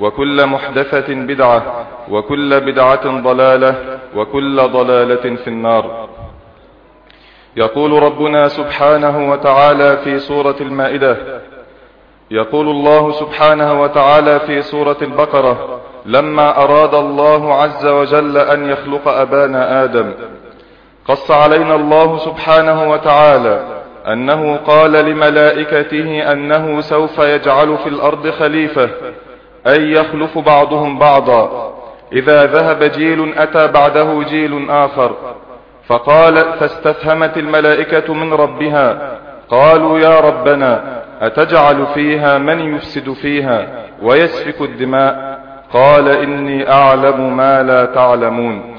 وكل محدثة بدعة وكل بدعة ضلالة وكل ضلالة في النار. يقول ربنا سبحانه وتعالى في سورة المائدة يقول الله سبحانه وتعالى في سورة البقرة لما أراد الله عز وجل أن يخلق أبانا آدم قص علينا الله سبحانه وتعالى أنه قال لملائكته أنه سوف يجعل في الأرض خليفة أي يخلف بعضهم بعضا. إذا ذهب جيل أتى بعده جيل آخر. فقال فاستفهمت الملائكة من ربها. قالوا يا ربنا أتجعل فيها من يفسد فيها ويسفك الدماء؟ قال إني أعلم ما لا تعلمون.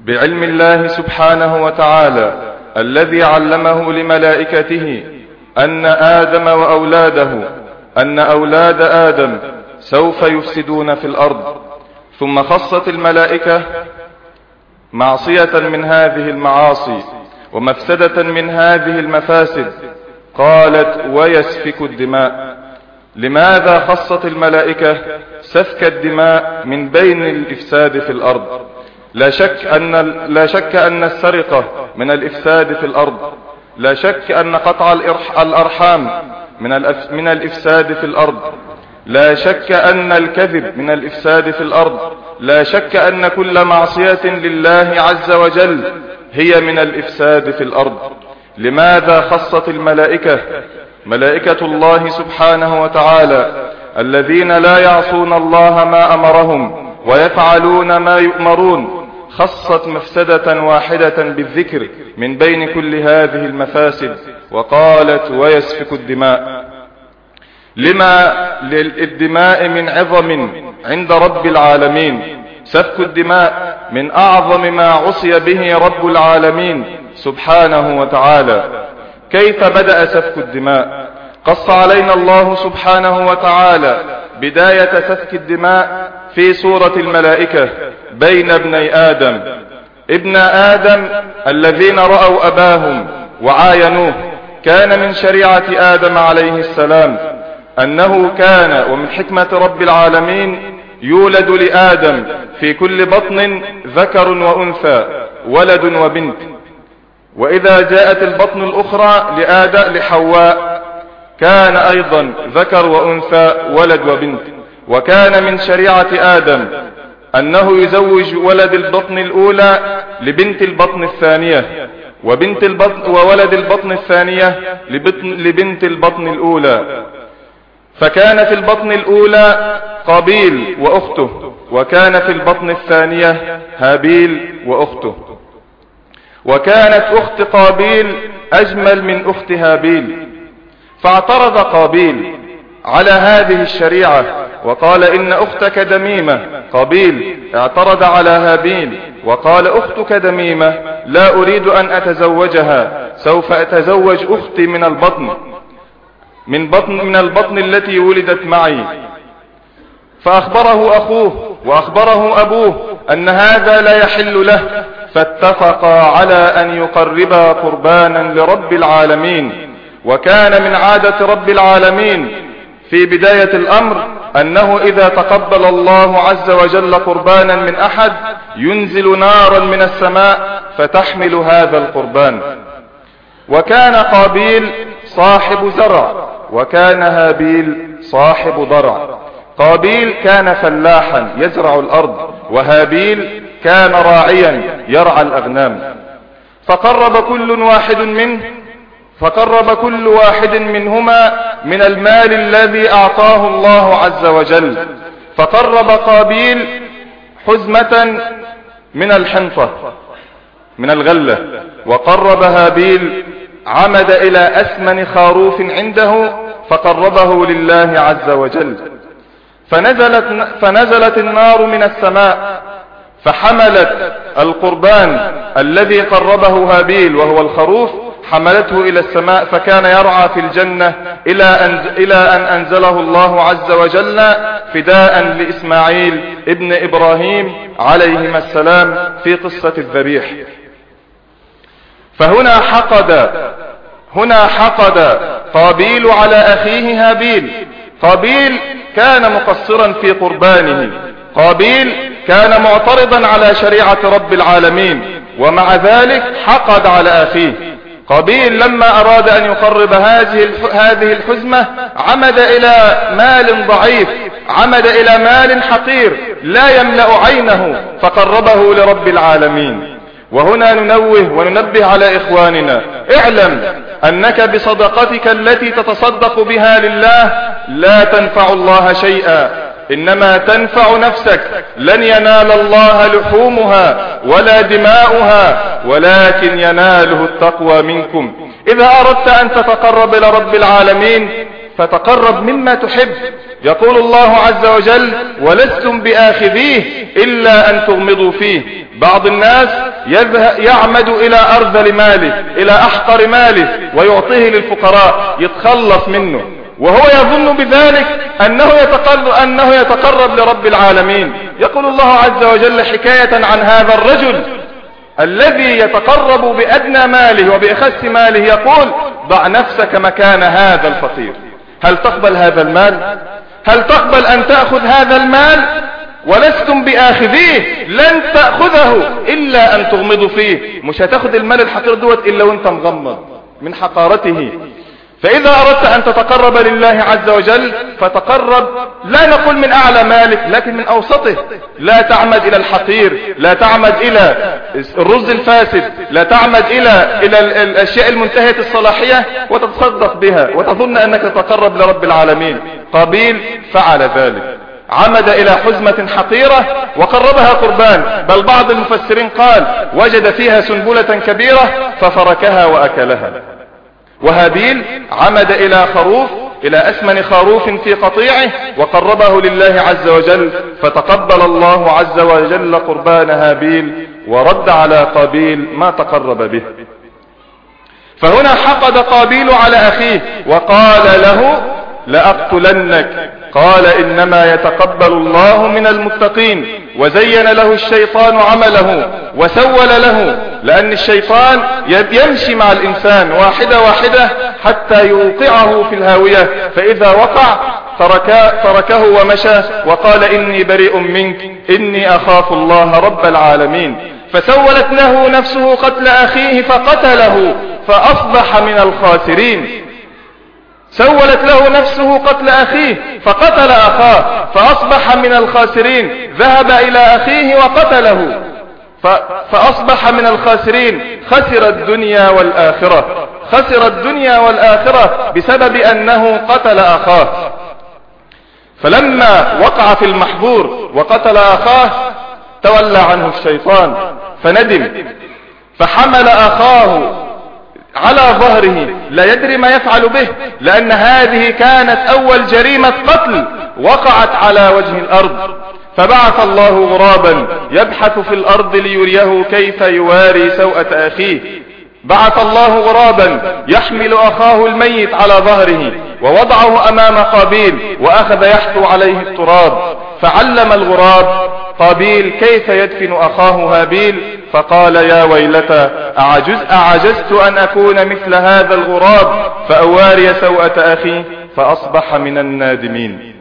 بعلم الله سبحانه وتعالى الذي علمه لملائكته أن آدم وأولاده أن أولاد آدم سوف يفسدون في الأرض ثم خصت الملائكة معصية من هذه المعاصي ومفسدة من هذه المفاسد قالت ويسفك الدماء. لماذا خصت الملائكة سفك الدماء من بين الإفساد في الأرض؟ لا شك أن, لا شك أن السرقة من الإفساد في الأرض لا شك أن قطع الأرحام من, من الإفساد في الأرض. لا شك أن الكذب من الإفساد في الأرض. لا شك أن كل معصية لله عز وجل هي من الإفساد في الأرض. لماذا خصت الملائكة؟ ملائكة الله سبحانه وتعالى الذين لا يعصون الله ما أمرهم ويفعلون ما يؤمرون خصت مفسدة واحدة بالذكر من بين كل هذه المفاسد. وقالت ويسفك الدماء. لما للدماء من عظم عند رب العالمين. سفك الدماء من أعظم ما عصي به رب العالمين سبحانه وتعالى. كيف بدأ سفك الدماء؟ قص علينا الله سبحانه وتعالى بداية سفك الدماء في سورة الملائكة بين ابني آدم. ابن آدم الذين رأوا أباهم وعاينوه. كان من شريعة آدم عليه السلام أنه كان ومن حكمة رب العالمين يولد لآدم في كل بطن ذكر وأنثى ولد وبنت. وإذا جاءت البطن الأخرى لآدم لحواء كان أيضا ذكر وأنثى ولد وبنت. وكان من شريعة آدم أنه يزوج ولد البطن الأولى لبنت البطن الثانية. وبنت البطن وولد البطن الثانية لبطن لبنت البطن الأولى. فكان في البطن الأولى قابيل وأخته وكان في البطن الثانية هابيل وأخته. وكانت أخت قابيل أجمل من أخت هابيل. فاعترض قابيل على هذه الشريعة وقال إن أختك دميمة. قابيل اعترض على هابيل. وقال أختك دميمة. لا أريد أن أتزوجها. سوف أتزوج أختي من البطن. من بطن من البطن التي ولدت معي. فأخبره أخوه وأخبره أبوه أن هذا لا يحل له. فاتفقا على أن يقربا قربانا لرب العالمين. وكان من عادة رب العالمين. في بداية الأمر أنه إذا تقبل الله عز وجل قربانا من أحد ينزل نارا من السماء فتحمل هذا القربان. وكان قابيل صاحب زرع وكان هابيل صاحب ضرع. قابيل كان فلاحا يزرع الأرض وهابيل كان راعيا يرعى الأغنام. فقرب كل واحد منه فقرب كل واحد منهما من المال الذي أعطاه الله عز وجل. فقرب قابيل حزمة من الحنطة من الغلة. وقرب هابيل عمد إلى أثمن خروف عنده فقربه لله عز وجل. فنزلت, فنزلت النار من السماء فحملت القربان الذي قربه هابيل وهو الخروف حملته إلى السماء فكان يرعى في الجنة إلى أن, إلى أن أنزله الله عز وجل فداء لإسماعيل ابن إبراهيم عليهما السلام في قصة الذبيح. فهنا حقد هنا حقد قابيل على أخيه هابيل. قابيل كان مقصرا في قربانه. قابيل كان معترضا على شريعة رب العالمين. ومع ذلك حقد على أخيه. قابيل لما أراد أن يقرب هذه هذه الحزمة عمد إلى مال ضعيف عمد إلى مال حقير لا يملأ عينه فقربه لرب العالمين. وهنا ننوه وننبه على إخواننا. اعلم أنك بصدقتك التي تتصدق بها لله لا تنفع الله شيئا. إنما تنفع نفسك. لن ينال الله لحومها ولا دماؤها ولكن يناله التقوى منكم. إذا أردت أن تتقرب إلى رب العالمين فتقرب مما تحب. يقول الله عز وجل ولستم بآخذيه إلا أن تغمضوا فيه. بعض الناس يعمد إلى أرذل ماله إلى أحقر ماله ويعطيه للفقراء. يتخلص منه. وهو يظن بذلك أنه يتقرب, أنه يتقرب لرب العالمين. يقول الله عز وجل حكاية عن هذا الرجل الذي يتقرب بأدنى ماله وبأخس ماله يقول ضع نفسك مكان هذا الفقير. هل تقبل هذا المال؟ هل تقبل أن تأخذ هذا المال؟ ولستم بآخذيه؟ لن تأخذه إلا أن تغمضوا فيه. مش هتأخذ المال الحقير دوت إلا وأنت مغمض من حقارته. فإذا أردت أن تتقرب لله عز وجل فتقرب. لا نقول من أعلى مالك لكن من أوسطه. لا تعمد إلى الحقير لا تعمد إلى الرز الفاسد لا تعمد إلى إلى الأشياء المنتهية الصلاحية وتتصدق بها وتظن أنك تتقرب لرب العالمين. قابيل فعل ذلك. عمد إلى حزمة حقيرة وقربها قربان. بل بعض المفسرين قال وجد فيها سنبلة كبيرة ففركها وأكلها. وهابيل عمد إلى خروف إلى أثمن خروف في قطيعه وقربه لله عز وجل فتقبل الله عز وجل قربان هابيل ورد على قابيل ما تقرب به. فهنا حقد قابيل على أخيه وقال له لأقتلنك. قال إنما يتقبل الله من المتقين وزين له الشيطان عمله وسول له لأن الشيطان يمشي مع الإنسان واحدة واحدة حتى يوقعه في الهاوية فإذا وقع ترك تركه ومشى وقال إني بريء منك إني أخاف الله رب العالمين. فسولت له نفسه قتل أخيه فقتله فأصبح من الخاسرين. سولت له نفسه قتل أخيه فقتل أخاه فأصبح من الخاسرين ذهب إلى أخيه وقتله. فأصبح من الخاسرين خسر الدنيا والآخرة. خسر الدنيا والآخرة بسبب أنه قتل أخاه. فلما وقع في المحظور وقتل أخاه تولى عنه الشيطان فندم. فحمل أخاه على ظهره لا يدري ما يفعل به لأن هذه كانت أول جريمة قتل وقعت على وجه الأرض. فبعث الله غرابا يبحث في الأرض ليريه كيف يواري سوءة أخيه. بعث الله غرابا يحمل أخاه الميت على ظهره ووضعه أمام قابيل وأخذ يحثو عليه التراب. فعلم الغراب قابيل كيف يدفن أخاه هابيل؟ فقال يا ويلتى أعجز أعجزت أن أكون مثل هذا الغراب؟ فأواري سوءة أخي فأصبح من النادمين.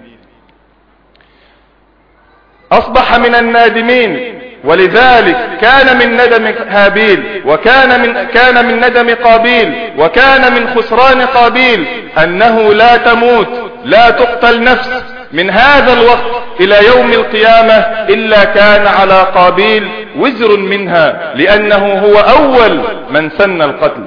أصبح من النادمين. ولذلك كان من ندم هابيل وكان من كان من ندم قابيل وكان من خسران قابيل أنه لا تموت لا تقتل نفس من هذا الوقت. إلى يوم القيامة إلا كان على قابيل وزر منها لأنه هو أول من سن القتل.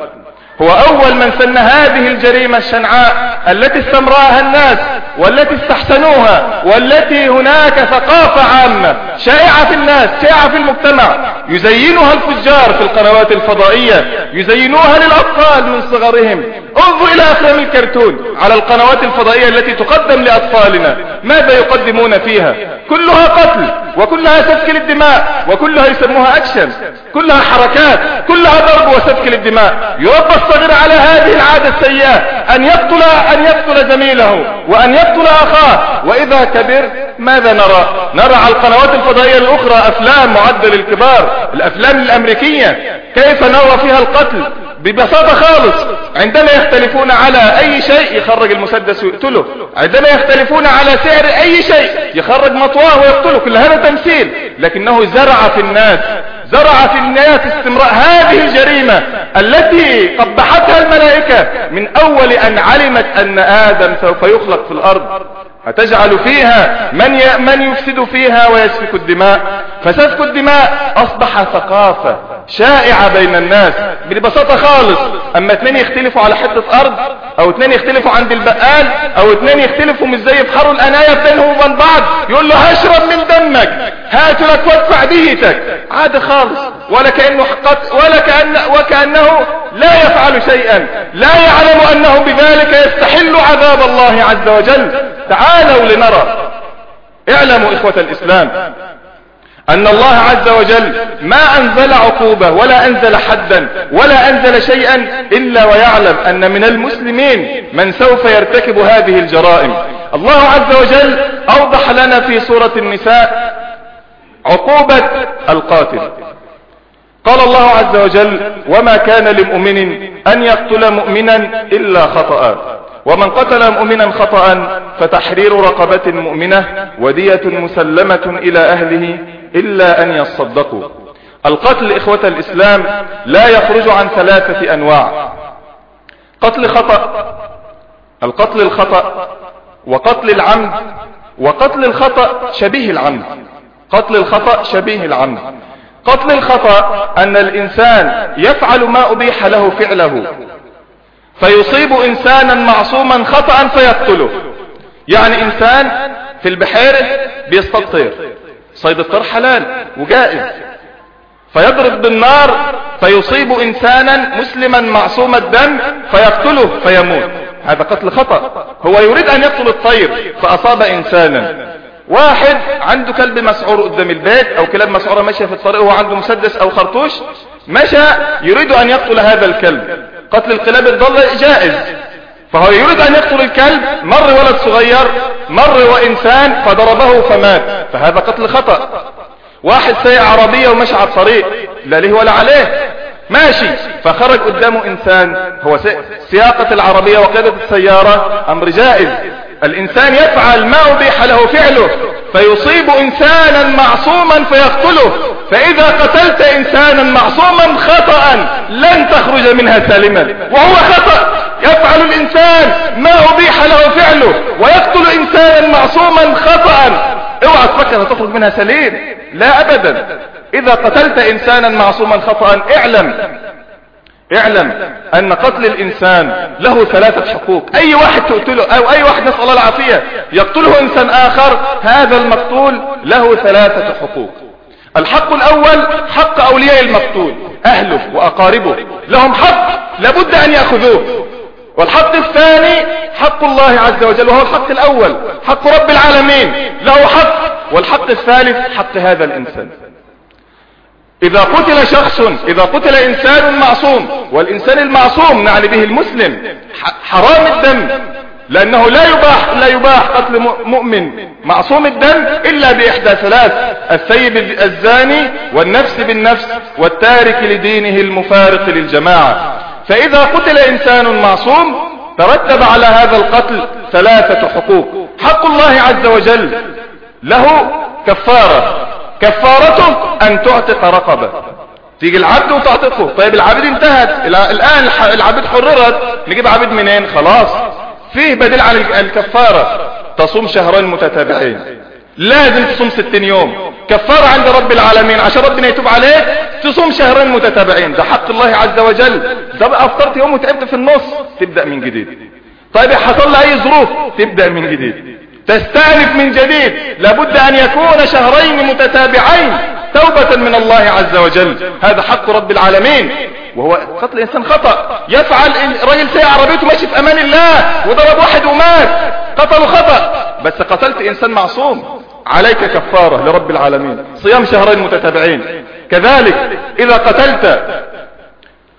هو أول من سن هذه الجريمة الشنعاء التي استمرأها الناس والتي استحسنوها والتي هناك ثقافة عامة شائعة في الناس شائعة في المجتمع. يزينها الفجار في القنوات الفضائية يزينوها للأطفال من صغرهم. انظر إلى أفلام الكرتون على القنوات الفضائية التي تقدم لأطفالنا. ماذا يقدمون فيها؟ كلها قتل وكلها سفك للدماء وكلها يسموها أكشن. كلها حركات كلها ضرب وسفك للدماء. يربى الصغير على هذه العادة السيئة أن يقتل أن يقتل زميله وأن يقتل أخاه. وإذا كبر ماذا نرى؟ نرى على القنوات الفضائية الأخرى أفلام معدة للكبار الأفلام الأمريكية. كيف نرى فيها القتل؟ ببساطة خالص. عندما يختلفون على أي شيء يخرج المسدس ويقتله. عندما يختلفون على سعر أي شيء يخرج مطواه ويقتله. كل هذا تمثيل. لكنه زرع في الناس زرع في الناس استمراء هذه الجريمة التي قبحتها الملائكة من أول أن علمت أن آدم سوف يخلق في الأرض. أتجعل فيها من ي... من يفسد فيها ويسفك الدماء؟ فسفك الدماء أصبح ثقافة شائعة بين الناس ببساطة خالص. أما اثنين يختلفوا على حتة أرض أو اثنين يختلفوا عند البقال أو اثنين يختلفوا مش زي بحروا الأناية بينهم وبين بعض. يقول له هشرب من دمك هات لك وادفع ديتك عادي خالص. ولا كأنه حقت ولا كأن وكأنه لا يفعل شيئا. لا يعلم أنه بذلك يستحل عذاب الله عز وجل. تعالوا لنرى. اعلموا إخوة الإسلام أن الله عز وجل ما أنزل عقوبة ولا أنزل حدا ولا أنزل شيئا إلا ويعلم أن من المسلمين من سوف يرتكب هذه الجرائم. الله عز وجل أوضح لنا في سورة النساء عقوبة القاتل. قال الله عز وجل وما كان لمؤمن أن يقتل مؤمنا إلا خطأ. ومن قتل مؤمنا خطأ فتحرير رقبة مؤمنة ودية مسلمة إلى أهله إلا أن يصدقوا. القتل إخوة الإسلام لا يخرج عن ثلاثة أنواع. قتل خطأ القتل الخطأ وقتل العمد وقتل الخطأ شبيه العمد. قتل الخطأ شبيه العمد. قتل الخطأ أن الإنسان يفعل ما أبيح له فعله. فيصيب إنسانا معصوما خطأ فيقتله. يعني إنسان في البحيرة بيصطاد طير صيد الطير حلال وجائز. فيضرب بالنار فيصيب إنسانا مسلما معصوم الدم فيقتله فيموت. هذا قتل خطأ. هو يريد أن يقتل الطير فأصاب إنسانا. واحد عنده كلب مسعور قدام البيت أو كلاب مسعورة ماشية في الطريق وهو عنده مسدس أو خرطوش مشى يريد أن يقتل هذا الكلب. قتل الكلاب الضالة جائز. فهو يريد أن يقتل الكلب مر ولد صغير مر وإنسان فضربه فمات. فهذا قتل خطأ. واحد سيء عربية ومشى على الطريق لا له ولا عليه. ماشي. فخرج قدامه إنسان. هو سياقة العربية وقيادة السيارة. أمر جائز. الإنسان يفعل ما أبيح له فعله. فيصيب إنسانا معصوما فيقتله. فإذا قتلت إنسانا معصوما خطأ لن تخرج منها سالما. وهو خطأ. يفعل الإنسان ما أبيح له فعله. ويقتل إنسانا معصوما خطأ. اوعى تفكر تخرج منها سليم. لا أبدا. إذا قتلت إنسانا معصوما خطأ اعلم. اعلم أن قتل الإنسان له ثلاثة حقوق. أي واحد تقتله أو أي واحد نسأل الله العافية يقتله إنسان آخر هذا المقتول له ثلاثة حقوق. الحق الأول حق أولياء المقتول أهله وأقاربه. لهم حق لابد أن يأخذوه. والحق الثاني حق الله عز وجل وهو الحق الأول حق رب العالمين. له حق. والحق الثالث حق هذا الإنسان. إذا قتل شخص إذا قتل إنسان معصوم والإنسان المعصوم نعني به المسلم حرام الدم. لأنه لا يباح لا يباح قتل مؤمن. معصوم الدم إلا بإحدى ثلاث السيب الزاني والنفس بالنفس والتارك لدينه المفارق للجماعة. فإذا قتل إنسان معصوم ترتب على هذا القتل ثلاثة حقوق. حق الله عز وجل له كفارة. كفارته أن تعتق رقبة. تيجي العبد وتعتقه. طيب العبد انتهت. الآن العبد حررت. نجيب عبد منين؟ خلاص. فيه بديل عن الكفارة. تصوم شهرين متتابعين. لازم تصوم ستين يوم. كفارة عند رب العالمين. عشان ربنا يتوب عليك تصوم شهرين متتابعين. ده حق الله عز وجل. ده بقى أفطرت يوم وتعبت في النص تبدأ من جديد. طيب حصل لي اي ظروف تبدأ من جديد. تستأنف من جديد. لابد أن يكون شهرين متتابعين توبة من الله عز وجل. هذا حق رب العالمين. وهو قتل الإنسان خطأ. يفعل رجل سيء عربيته ماشي في أمان الله وضرب واحد ومات. قتله خطأ. بس قتلت إنسان معصوم. عليك كفارة لرب العالمين. صيام شهرين متتابعين. كذلك إذا قتلت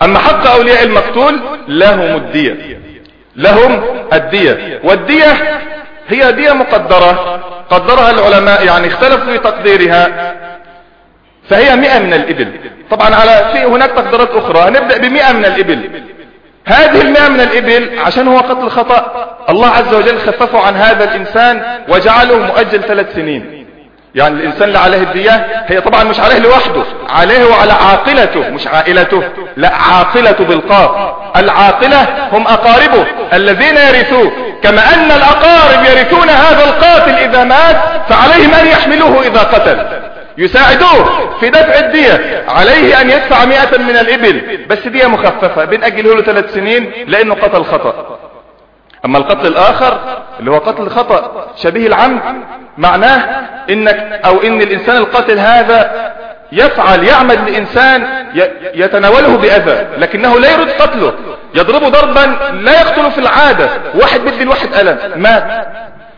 أما حق أولياء المقتول لهم الدية. لهم الدية. والدية هي دية مقدرة. قدرها العلماء يعني اختلفوا في تقديرها. فهي مئة من الإبل. طبعا على في هناك تقديرات أخرى. هنبدأ بمئة من الإبل. هذه المئة من الإبل عشان هو قتل خطأ. الله عز وجل خففه عن هذا الإنسان وجعله مؤجل ثلاث سنين. يعني الإنسان اللي عليه الدية. هي طبعا مش عليه لوحده. عليه وعلى عاقلته. مش عائلته. لا عاقلة بالقاف. العاقلة هم أقاربه. الذين يرثوه. كما أن الأقارب يرثون هذا القاتل إذا مات فعليهم أن يحملوه إذا قتل. يساعدوه في دفع الدية. عليه أن يدفع مئة من الإبل. بس دية مخففة. بنأجله له ثلاث سنين لأنه قتل خطأ. أما القتل الآخر اللي هو قتل خطأ شبيه العمد معناه إنك أو إن الإنسان القاتل هذا يفعل يعمد لإنسان يتناوله بأذى لكنه لا يريد قتله. يضربه ضربا لا يقتله في العادة. واحد بدي الواحد ألم. مات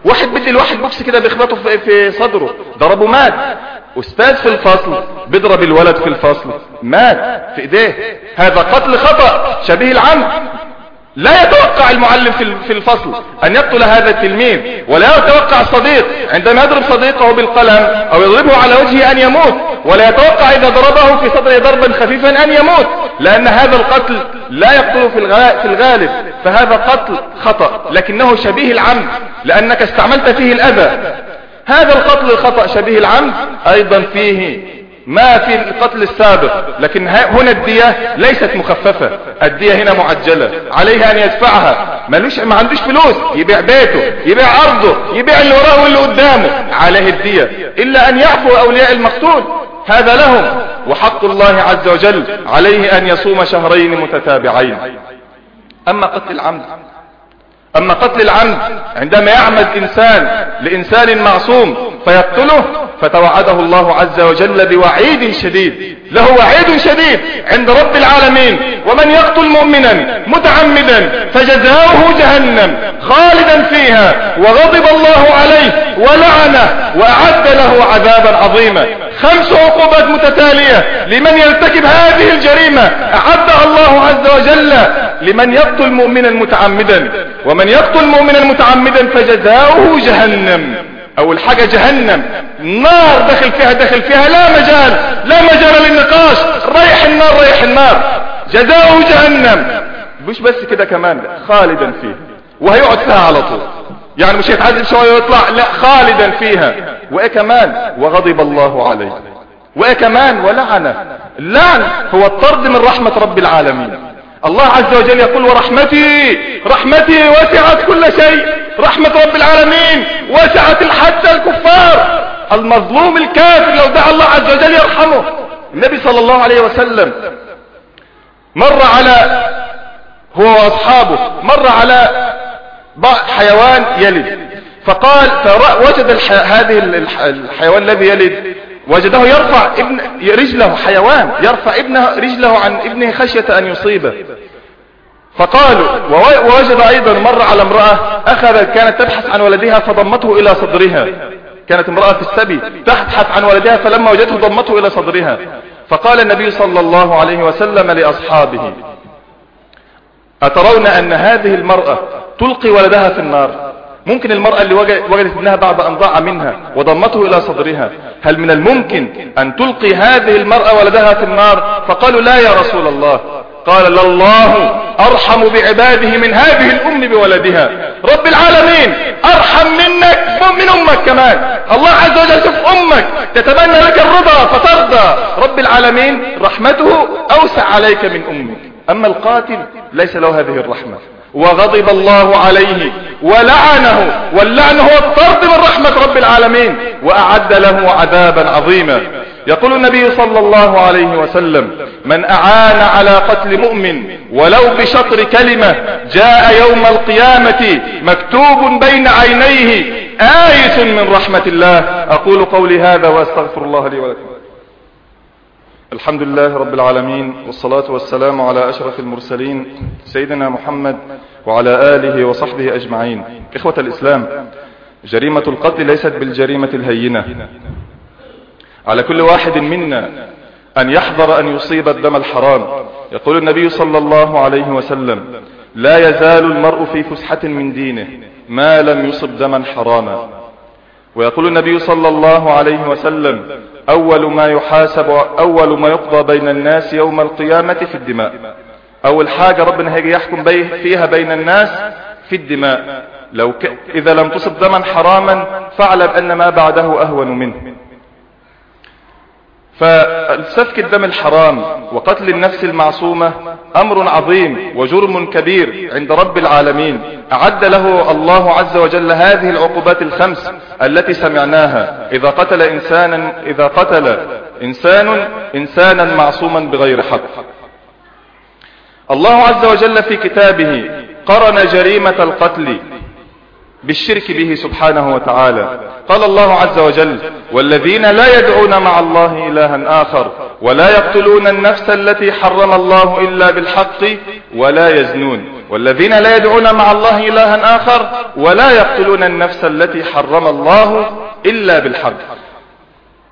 واحد بدي الواحد بوكس كده بيخبطه في صدره. ضربه مات. أستاذ في الفصل. بيضرب الولد في الفصل. مات في إيديه. هذا قتل خطأ. شبيه العمد لا يتوقع المعلم في الفصل أن يقتل هذا التلميذ ولا يتوقع الصديق. عندما يضرب صديقه بالقلم أو يضربه على وجهه أن يموت ولا يتوقع إذا ضربه في صدره ضربا خفيفا أن يموت لأن هذا القتل لا يقتله في الغالب. فهذا قتل خطأ لكنه شبيه العمد لأنك استعملت فيه الأذى. هذا القتل الخطأ شبيه العمد أيضا فيه ما في القتل السابق لكن هنا الدية ليست مخففة الدية هنا معجلة عليه أن يدفعها. ملوش ما عندوش فلوس يبيع بيته يبيع أرضه يبيع اللي وراه واللي قدامه. عليه الدية إلا أن يعفو أولياء المقتول. هذا لهم. وحق الله عز وجل عليه أن يصوم شهرين متتابعين. أما قتل العمد. أما قتل العمد عندما يعمد إنسان لإنسان معصوم فيقتله فتوعده الله عز وجل بوعيد شديد. له وعيد شديد عند رب العالمين. ومن يقتل مؤمنا متعمدا فجزاؤه جهنم خالدا فيها. وغضب الله عليه ولعنه وأعد له عذابا عظيما. خمس عقوبات متتالية لمن يرتكب هذه الجريمة. أعدها الله عز وجل لمن يقتل مؤمنا متعمدا. ومن يقتل مؤمنا متعمدا فجزاؤه جهنم. اول حاجة جهنم. نار دخل فيها دخل فيها لا مجال لا مجال للنقاش. ريح النار ريح النار. جزاؤه جهنم. مش بس كده كمان خالدا فيه. وهيقعد فيها على طول. يعني مش هيتعذب شوية ويطلع لا خالدا فيها. وإيه كمان؟ وغضب الله عليه. وإيه كمان؟ ولعنه. اللعن هو الطرد من رحمة رب العالمين. الله عز وجل يقول ورحمتي رحمتي وسعت كل شيء. رحمة رب العالمين وسعت حتى الكفار. المظلوم الكافر لو دعا الله عز وجل يرحمه. النبي صلى الله عليه وسلم مر على هو وأصحابه مر على حيوان يلد. فقال فوجد هذه الحيوان الذي يلد وجده يرفع ابن رجله حيوان يرفع ابنه رجله عن ابنه خشية أن يصيبه. فقالوا ووجد أيضا مر على امرأة أخذت كانت تبحث عن ولدها فضمته إلى صدرها. كانت امرأة في السبي تبحث عن ولدها فلما وجدته ضمته إلى صدرها. فقال النبي صلى الله عليه وسلم لأصحابه أترون أن هذه المرأة تلقي ولدها في النار؟ ممكن المرأة اللي وجدت ابنها بعد أن ضاع منها وضمته إلى صدرها. هل من الممكن أن تلقي هذه المرأة ولدها في النار؟ فقالوا لا يا رسول الله. قال لله أرحم بعباده من هذه الأم بولدها. رب العالمين أرحم منك من أمك كمان. الله عز وجل شوف أمك تتمنى لك الرضا فترضى. رب العالمين رحمته أوسع عليك من أمك. أما القاتل ليس له هذه الرحمة. وغضب الله عليه ولعنه. واللعن هو الطرد من رحمة رب العالمين. وأعد له عذابا عظيما. يقول النبي صلى الله عليه وسلم من أعان على قتل مؤمن ولو بشطر كلمة جاء يوم القيامة مكتوب بين عينيه آية من رحمة الله. أقول قولي هذا وأستغفر الله لي ولكم. الحمد لله رب العالمين والصلاة والسلام على أشرف المرسلين سيدنا محمد وعلى آله وصحبه أجمعين. إخوة الإسلام جريمة القتل ليست بالجريمة الهينة. على كل واحد منا أن يحذر أن يصيب الدم الحرام. يقول النبي صلى الله عليه وسلم لا يزال المرء في فسحة من دينه ما لم يصب دما حراما. ويقول النبي صلى الله عليه وسلم أول ما يحاسب أول ما يقضى بين الناس يوم القيامة في الدماء. أول حاجة ربنا هيجي يحكم فيها بين الناس في الدماء. لو ك... إذا لم تصب دما حراما فاعلم أن ما بعده أهون منه. فسفك الدم الحرام وقتل النفس المعصومة أمر عظيم وجرم كبير عند رب العالمين. أعد له الله عز وجل هذه العقوبات الخمس التي سمعناها. إذا قتل إنسانا إذا قتل إنسان إنسانا معصوما بغير حق. الله عز وجل في كتابه قرن جريمة القتل. بالشرك به سبحانه وتعالى. قال الله عز وجل والذين لا يدعون مع الله إلها آخر ولا يقتلون النفس التي حرم الله إلا بالحق ولا يزنون. والذين لا يدعون مع الله إلها آخر ولا يقتلون النفس التي حرم الله إلا بالحق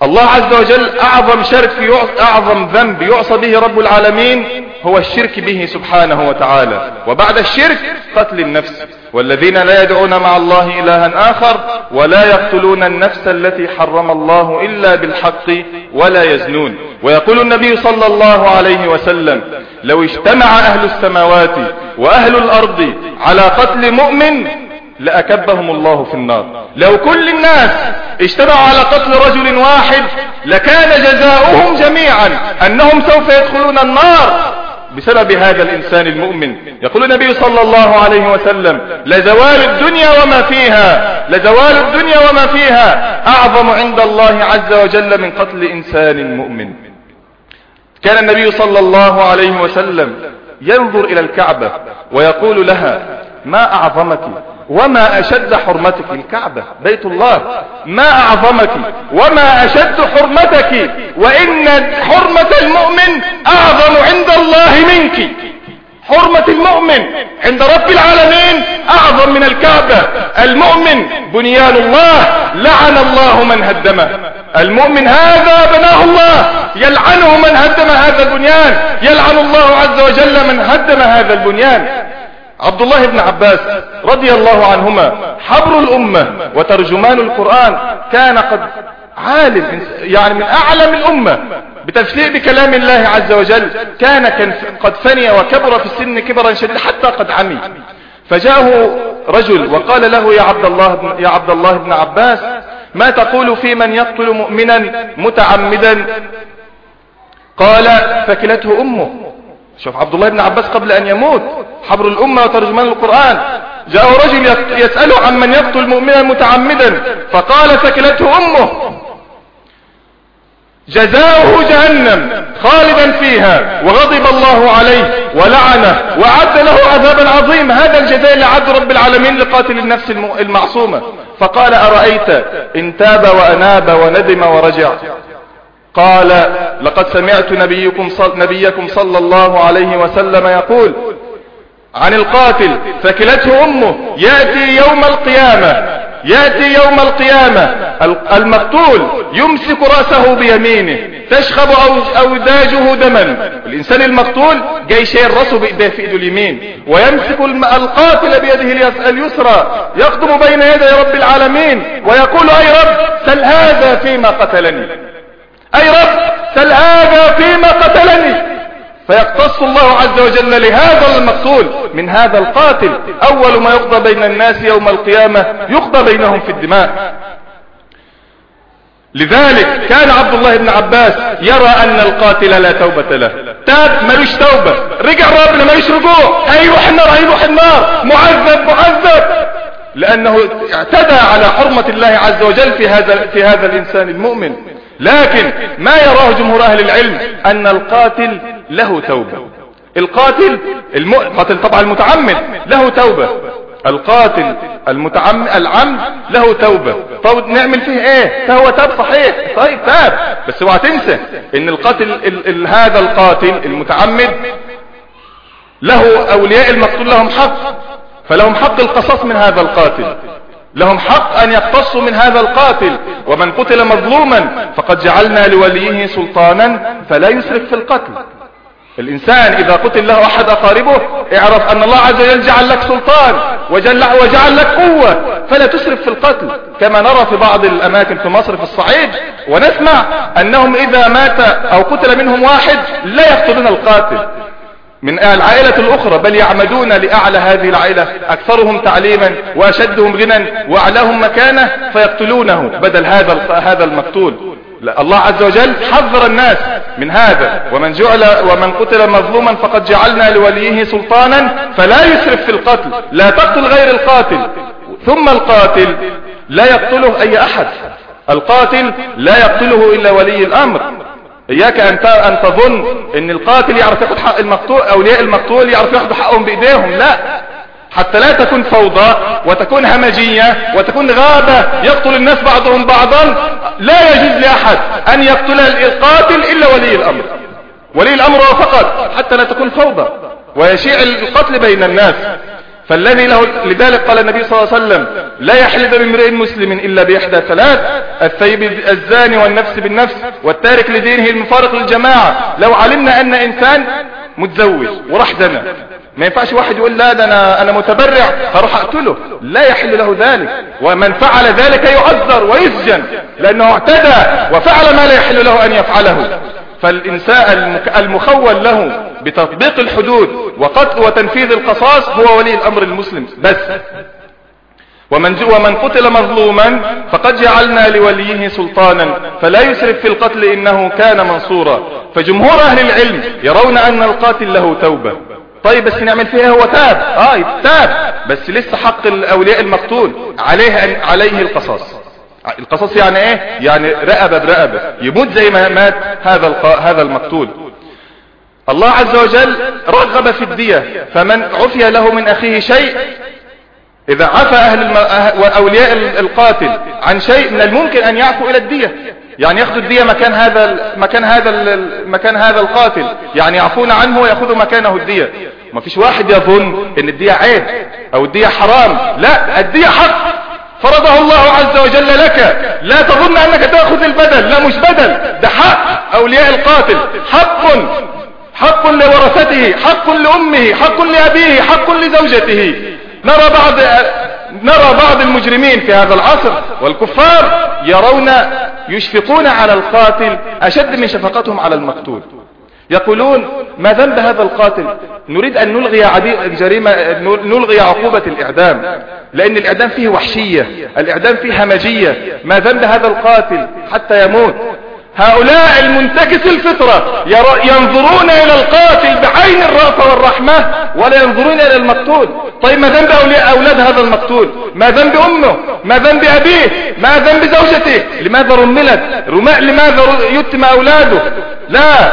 الله عز وجل أعظم شرك أعظم ذنب يعصى به رب العالمين هو الشرك به سبحانه وتعالى. وبعد الشرك قتل النفس. والذين لا يدعون مع الله إلها آخر ولا يقتلون النفس التي حرم الله إلا بالحق ولا يزنون. ويقول النبي صلى الله عليه وسلم لو اجتمع أهل السماوات وأهل الأرض على قتل مؤمن لأكبهم الله في النار. لو كل الناس اجتمعوا على قتل رجل واحد لكان جزاؤهم جميعا أنهم سوف يدخلون النار بسبب هذا الإنسان المؤمن. يقول النبي صلى الله عليه وسلم لزوال الدنيا وما فيها لزوال الدنيا وما فيها أعظم عند الله عز وجل من قتل إنسان مؤمن. كان النبي صلى الله عليه وسلم ينظر إلى الكعبة ويقول لها ما أعظمك وما أشد حرمتك الكعبة. بيت الله. ما أعظمك؟ وما أشد حرمتك؟ وإن حرمة المؤمن أعظم عند الله منك. حرمة المؤمن عند رب العالمين أعظم من الكعبة. المؤمن بنيان الله. لعن الله من هدمه المؤمن هذا بناه الله. يلعنه من هدم هذا البنيان. يلعن الله عز وجل من هدم هذا البنيان. عبد الله بن عباس رضي الله عنهما حبر الأمة وترجمان القرآن كان قد عالم يعني من أعلم الأمة بتفسير بكلام الله عز وجل كان قد فني وكبر في السن كبرا شديدا حتى قد عمي. فجاءه رجل وقال له يا عبد الله يا عبد الله بن عباس ما تقول في من يقتل مؤمنا متعمدا؟ قال فكلته أمه. شوف عبد الله بن عباس قبل أن يموت حبر الأمة وترجمان القرآن. جاء رجل يسأله عن من يقتل مؤمنا متعمدا فقال فكلته أمه. جزاؤه جهنم خالدا فيها وغضب الله عليه ولعنه وعد له عذابا عظيم. هذا الجزاء اللي رب العالمين لقاتل النفس المعصومة. فقال أرأيت إن تاب وأناب وندم ورجع؟ قال لقد سمعت نبيكم صل نبيكم صلى الله عليه وسلم يقول عن القاتل فكلته أمه. يأتي يوم القيامة. يأتي يوم القيامة. المقتول يمسك رأسه بيمينه تشخب أوداجه دما. الإنسان المقتول جاي شايل رأسه بإيده في إيده اليمين ويمسك القاتل بيده اليسرى. يقدم بين يدي رب العالمين ويقول أي رب سل هذا فيما قتلني. أي رب سل هذا فيما قتلني. فيقتص الله عز وجل لهذا المقتول من هذا القاتل. أول ما يقضى بين الناس يوم القيامة يقضى بينهم في الدماء. لذلك كان عبد الله بن عباس يرى أن القاتل لا توبة له. تاب ملوش توبة. رجع ربنا ملوش رجوع. هيروح النار هيروح النار. معذب معذب. لأنه اعتدى على حرمة الله عز وجل في هذا, في هذا الإنسان المؤمن. لكن ما يراه جمهور أهل العلم أن القاتل له توبة. القاتل القاتل طبعا المتعمد له توبة. القاتل المتعمد العمد له توبة. طب نعمل فيه إيه؟ فهو تاب صحيح. طيب تاب بس اوعى تنسى إن القاتل ال ال هذا القاتل المتعمد له أولياء المقتول لهم حق. فلهم حق القصاص من هذا القاتل. لهم حق أن يقتصوا من هذا القاتل. ومن قتل مظلوما فقد جعلنا لوليه سلطانا فلا يسرف في القتل. الإنسان إذا قتل له أحد أقاربه اعرف أن الله عز وجل جعل لك سلطان وجل, وجعل لك قوة فلا تسرف في القتل. كما نرى في بعض الأماكن في مصر في الصعيد ونسمع أنهم إذا مات أو قتل منهم واحد لا يقتلون القاتل. من العائلة الأخرى بل يعمدون لأعلى هذه العائلة أكثرهم تعليما وأشدهم غنى وأعلاهم مكانة فيقتلونه بدل هذا هذا المقتول. الله عز وجل حذر الناس من هذا. ومن جعل ومن قتل مظلوما فقد جعلنا لوليه سلطانا فلا يسرف في القتل. لا تقتل غير القاتل. ثم القاتل لا يقتله أي أحد. القاتل لا يقتله إلا ولي الأمر. إياك أن أن تظن أن القاتل يعرف ياخد حق المقتول أولياء المقتول يعرف ياخدوا حقهم بإيديهم. لا. حتى لا تكون فوضى وتكون همجية وتكون غابة يقتل الناس بعضهم بعضا لا يجوز لأحد أن يقتل القاتل إلا ولي الأمر. ولي الأمر فقط حتى لا تكون فوضى. ويشيع القتل بين الناس. فالذي له لذلك قال النبي صلى الله عليه وسلم لا يحل دم امرئ مسلم إلا بإحدى ثلاث الثيب الزاني والنفس بالنفس والتارك لدينه المفارق للجماعة. لو علمنا أن إنسان متزوج وراح زنا ما ينفعش واحد يقول لا ده أنا, أنا متبرع هروح أقتله. لا يحل له ذلك. ومن فعل ذلك يعذر ويسجن لأنه اعتدى وفعل ما لا يحل له أن يفعله. فالإنسان المخول له بتطبيق الحدود وقتل وتنفيذ القصاص هو ولي الأمر المسلم. بس. ومن, ومن قتل مظلوما فقد جعلنا لوليه سلطانا فلا يسرف في القتل إنه كان منصورا. فجمهور أهل العلم يرون أن القاتل له توبة. طيب بس نعمل فيها هو تاب. آه تاب. بس لسه حق الأولياء المقتول عليه, عليه القصاص. القصاص يعني إيه؟ يعني رقبة برقبة. يموت زي ما مات هذا هذا المقتول. الله عز وجل رغب في الدية. فمن عفي له من أخيه شيء إذا عفى أهل الم... وأولياء القاتل عن شيء من الممكن أن يعفوا إلى الدية. يعني ياخذوا الدية مكان هذا مكان هذا مكان هذا القاتل. يعني يعفون عنه ويأخذوا مكانه الدية. ما فيش واحد يظن إن الدية عيب أو الدية حرام. لا الدية حق. فرضه الله عز وجل لك. لا تظن أنك تأخذ البدل. لا مش بدل. ده حق. أولياء القاتل. حق. حق لورثته. حق لأمه. حق لأبيه. حق لزوجته. نرى بعض نرى بعض المجرمين في هذا العصر والكفار يرون يشفقون على القاتل أشد من شفقتهم على المقتول. يقولون ما ذنب هذا القاتل؟ نريد أن نلغي جريمة نلغي عقوبة الإعدام. لأن الإعدام فيه وحشية الإعدام فيه همجية. ما ذنب هذا القاتل حتى يموت؟ هؤلاء المنتكس الفطرة ينظرون إلى القاتل بعين الرأفة والرحمة ولا ينظرون إلى المقتول. طيب ما ذنب أولاد هذا المقتول؟ ما ذنب أمه؟ ما ذنب أبيه؟ ما ذنب زوجته؟ لماذا رملت؟ لماذا يتم أولاده؟ لا.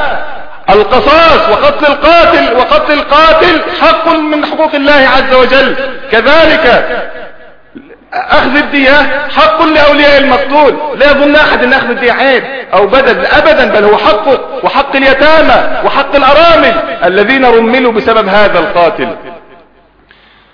القصاص وقتل القاتل وقتل القاتل حق من حقوق الله عز وجل. كذلك أخذ الدية حق لأولياء المقتول. لا يظن أحد أن أخذ الدية عيب أو بدل أبدا بل هو حقه وحق اليتامى وحق الأرامل الذين رملوا بسبب هذا القاتل.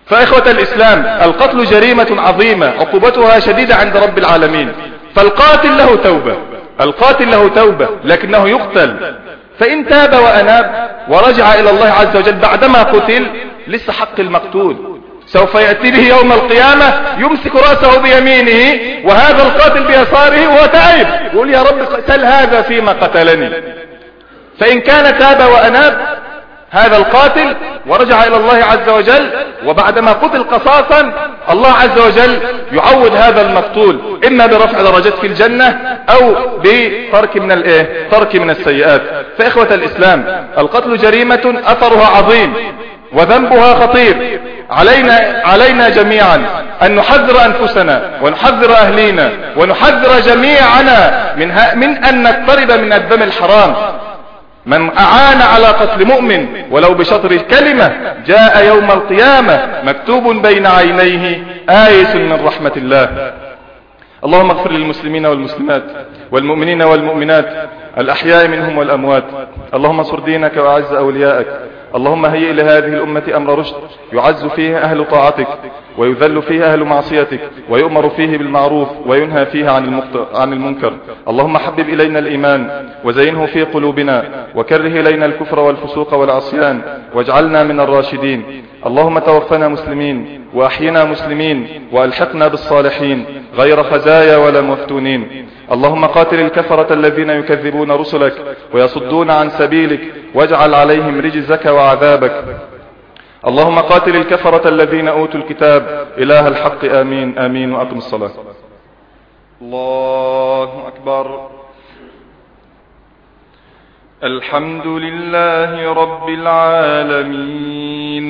فإخوة الإسلام القتل جريمة عظيمة عقوبتها شديدة عند رب العالمين. فالقاتل له توبة القاتل له توبة لكنه يقتل. فإن تاب وأناب ورجع إلى الله عز وجل بعدما قتل لسه حق المقتول. سوف يأتي به يوم القيامة يمسك رأسه بيمينه وهذا القاتل بيساره وهو تائب يقول يا رب سل هذا فيما قتلني. فإن كان تاب وأناب هذا القاتل ورجع إلى الله عز وجل وبعدما قتل قصاصا الله عز وجل يعوض هذا المقتول. إما برفع درجات في الجنة أو بترك من الإيه ترك من السيئات. فإخوة الإسلام القتل جريمة أثرها عظيم. وذنبها خطير. علينا علينا جميعا أن نحذر أنفسنا ونحذر أهلينا ونحذر جميعنا من, من أن نقترب من الدم الحرام. من أعان على قتل مؤمن ولو بشطر الكلمة جاء يوم القيامة مكتوب بين عينيه آيس من رحمة الله. اللهم اغفر للمسلمين والمسلمات والمؤمنين والمؤمنات الأحياء منهم والأموات. اللهم انصر دينك وأعز أولياءك. اللهم هيئ لهذه الأمة أمر رشد يعز فيه أهل طاعتك ويذل فيه أهل معصيتك ويؤمر فيه بالمعروف وينهى فيه عن, عن المنكر. اللهم حبب إلينا الإيمان وزينه في قلوبنا وكره إلينا الكفر والفسوق والعصيان واجعلنا من الراشدين. اللهم توفنا مسلمين وأحينا مسلمين وألحقنا بالصالحين غير خزايا ولا مفتونين. اللهم قاتل الكفرة الذين يكذبون رسلك ويصدون عن سبيلك واجعل عليهم رجزك وعذابك. اللهم قاتل الكفرة الذين أوتوا الكتاب. إله الحق آمين آمين وأقم الصلاة. الله أكبر. الحمد لله رب العالمين.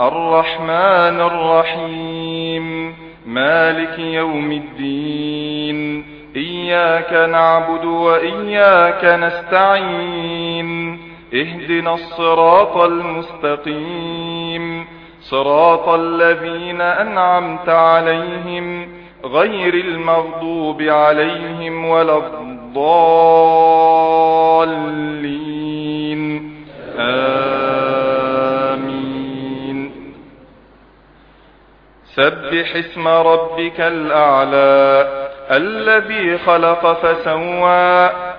الرحمن الرحيم. مالك يوم الدين. إياك نعبد وإياك نستعين. اهدنا الصراط المستقيم. صراط الذين أنعمت عليهم غير المغضوب عليهم ولا الضالين. آمين. سبح اسم ربك الأعلى الذي خلق فسوى